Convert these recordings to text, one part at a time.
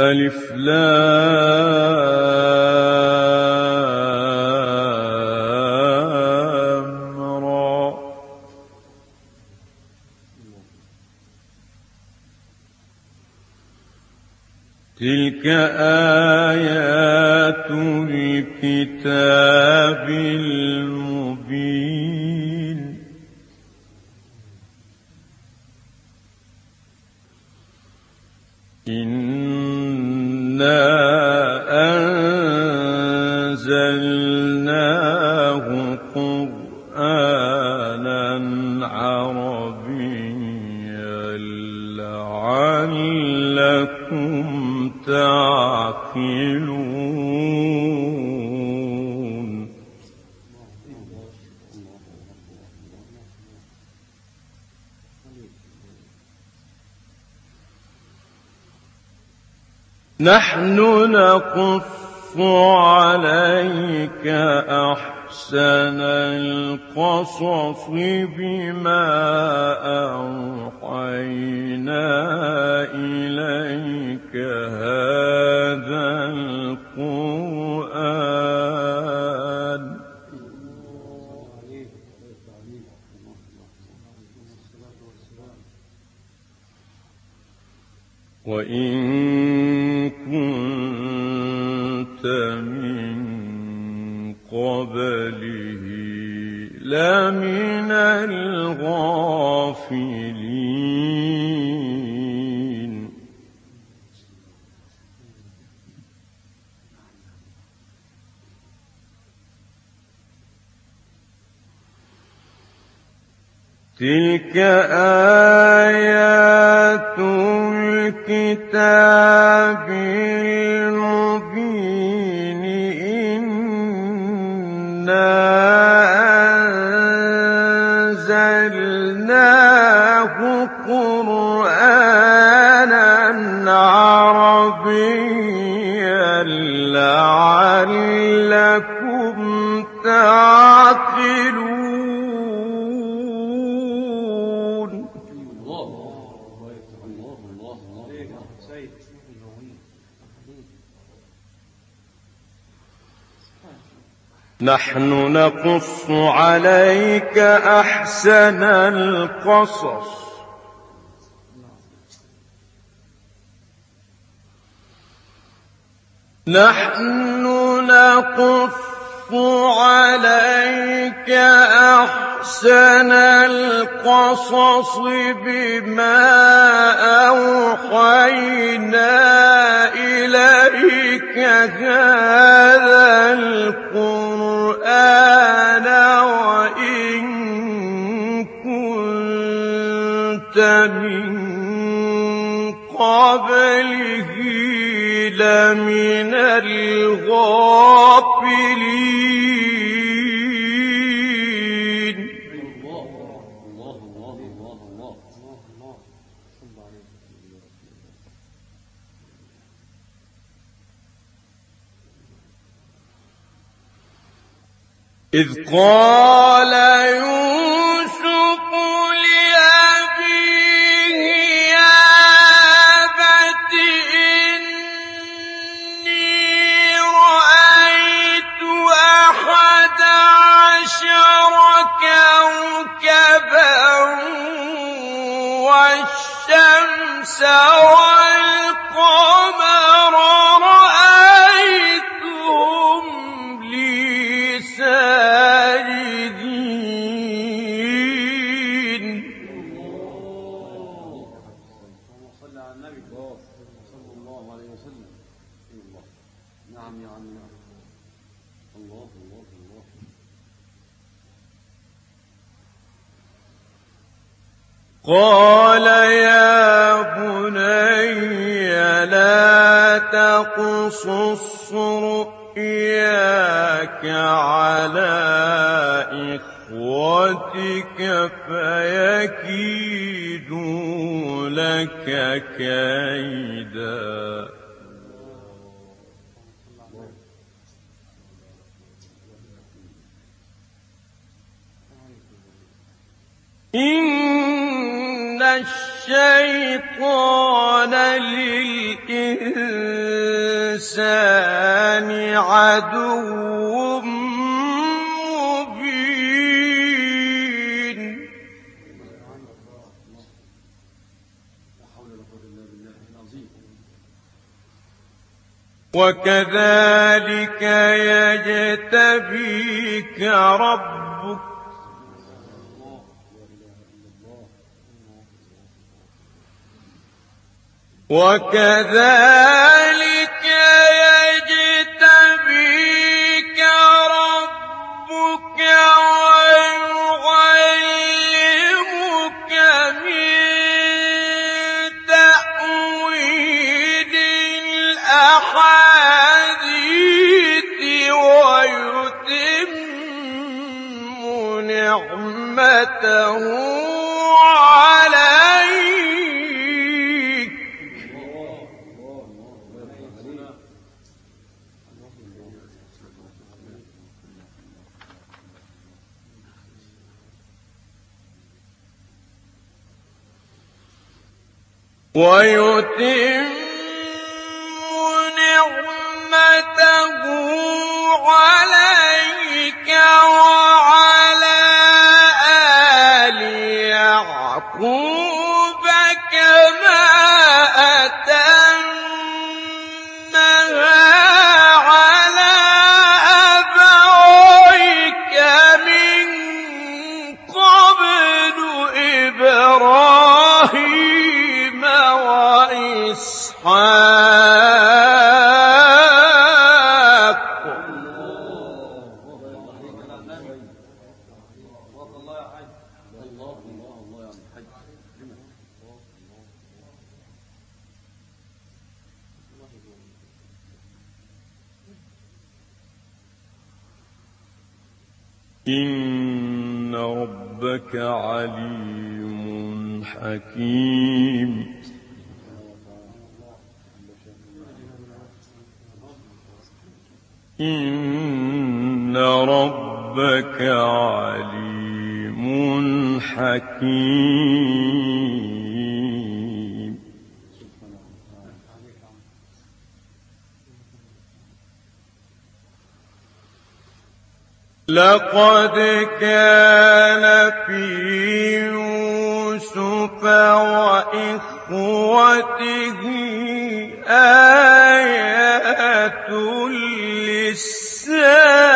ألف لام. أنزلناه قرآنا عربيا لعلكم تعقلون. نحن نقص عليك أحسن القصص بما أوحينا إليك. هذا الغافلين. تلك آيات الكتاب المبين قرآنا عربيا لعلكم تعقلون الله الله الله الله سيد نحن نقص عليك أحسن القصص. نحن نقص عليك أحسن القصص بما أوحينا إليك هذا القرآن. كنت من قبله لمن الله الله الله الله الله الله صل عليه إذ قال يوسف لأبيه يا أبت إني رأيت أحد عشر كوكبا والشمس والقمر الله الله الله. قال يا بني لا تقصص رؤياك على إخوتك فيكيدوا لك كيدا إن الشيطان للإنسان عدو مبين. وكذلك يجتبيك ربك وكذلك يجتبيك ربك ويعلمك من تأويل الأحاديث ويتم نعمته عليك ويتم نعمته عليك وعلى آل يعقوب كما أتمها إن ربك عليم حكيم. إن ربك عليم حكيم. لقد كان في يوسف وإخوته آيات للسائلين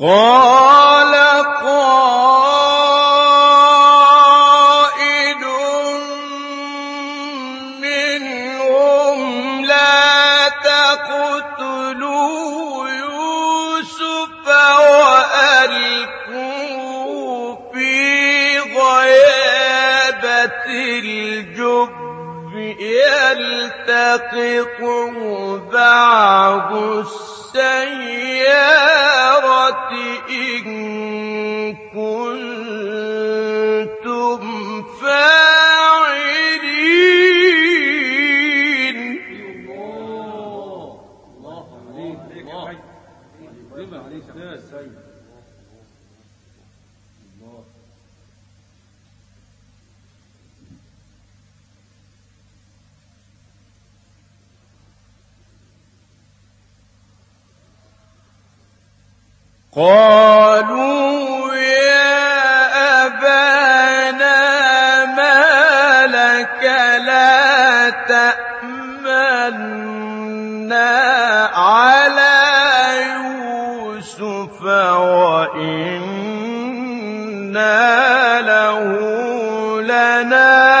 قال قائل لا تقتلوا يوسف وألقوه في غيابة الجب يلتقطه بعض السنة السيارة إن كنتم فاعلين الله الله الله قالوا يا أبانا ما لك لا تأمنا على يوسف وإنا له لناصحون.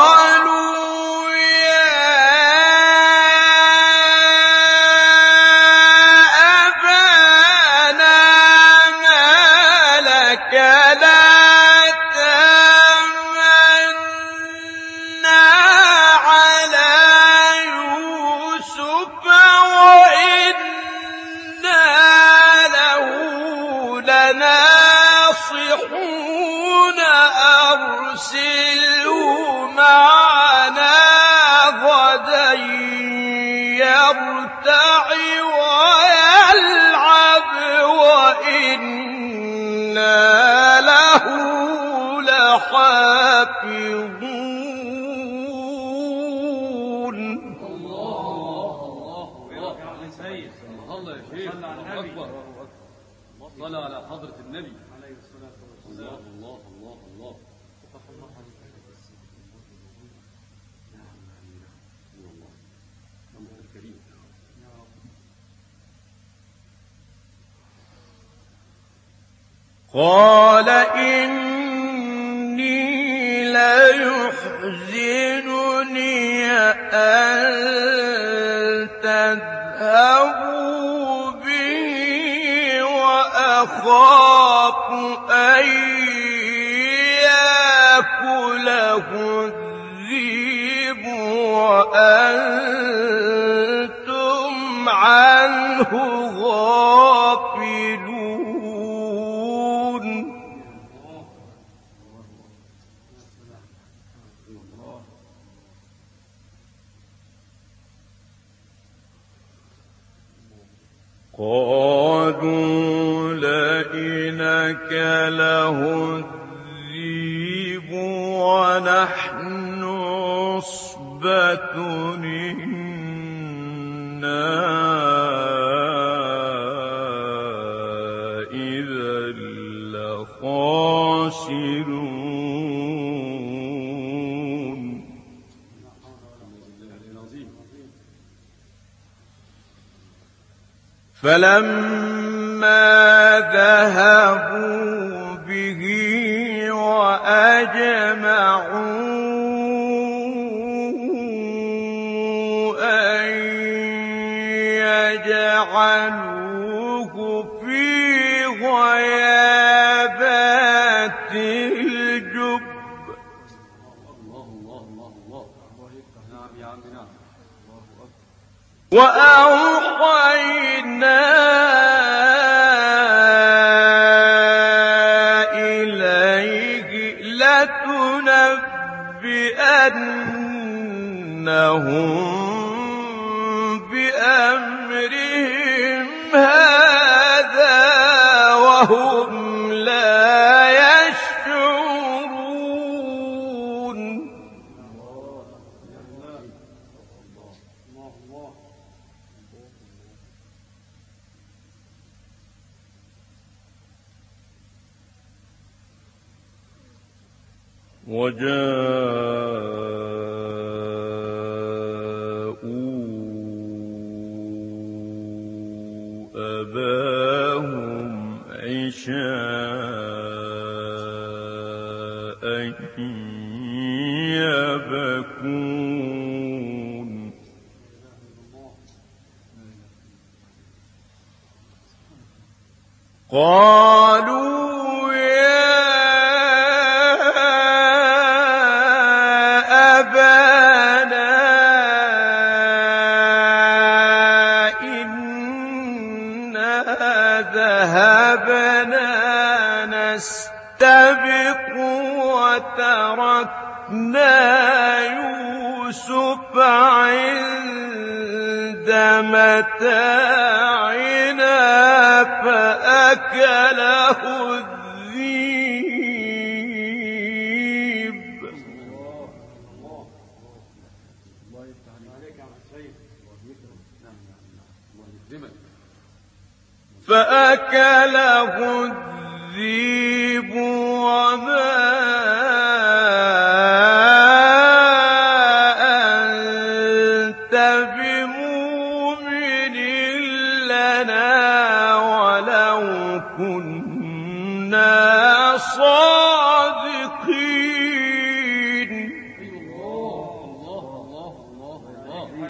لناصحون أرسله معنا غدا يرتع ويلعب وإنا له لحافظون الله الله يا سيد الله يا شيخ الله اكبر صلى على حضرة النبي عليه الصلاة والسلام. الله الله الله الله. الله الكريم. قال إني ليحزنني أن تذهبوا وأخاف أن يأكله الذئب وأنتم عنه غافلون. قالوا لئن أكله الذئب ونحن عصبة إنا إذا لخاسرون. فلما ذهبوا به وأجمعوا أن يجعلوه في غيابات الجب. الله لتنبئنهم وجاءوا أباهم عشاء يبكون. قالوا يوسف عند متاعنا فأكله الذيب فأكله الذيب وما